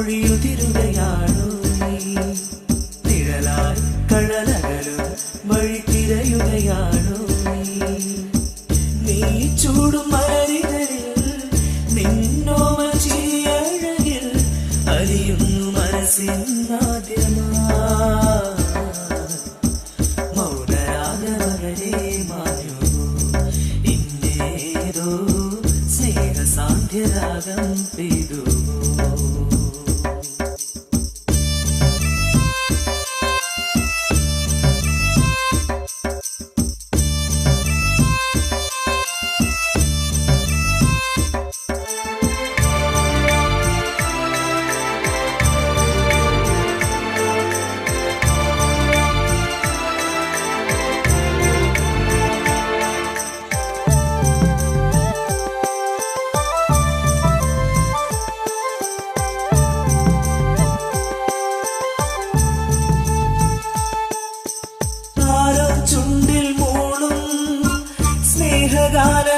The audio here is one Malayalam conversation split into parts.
മൊഴിയുതിരുകയാണു നിഴലായി കഴലകലും വഴി നീ. ചൂടും മലരികളിൽ നിന്നോമ ചിരിയഴകിൽ അലിയുന്നു മനസ്സിനാദ്യമാ garden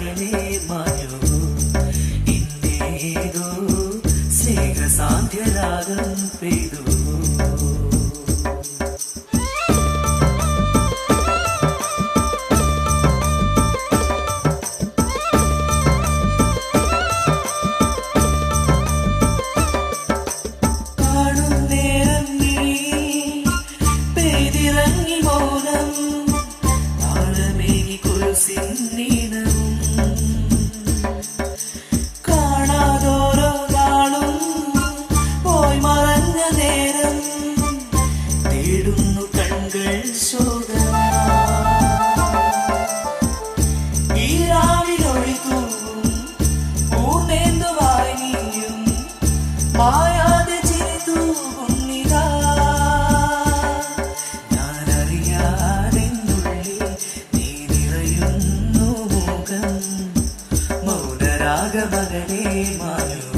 മൗനരാഗമകളെ മായോ തേടുന്നു കൺകൾ ശോകമാ ഈ രാവിലൊഴി തൂവും പൂർണേന്തുവായി നീയും മായാതെ ചിരിതൂകുന്നിതാ ഞാനറിയാതെന്നുള്ളിൽ നീ നിറയുന്നു മുഖം. മൗനരാഗമകനെ മായോ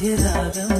did I do?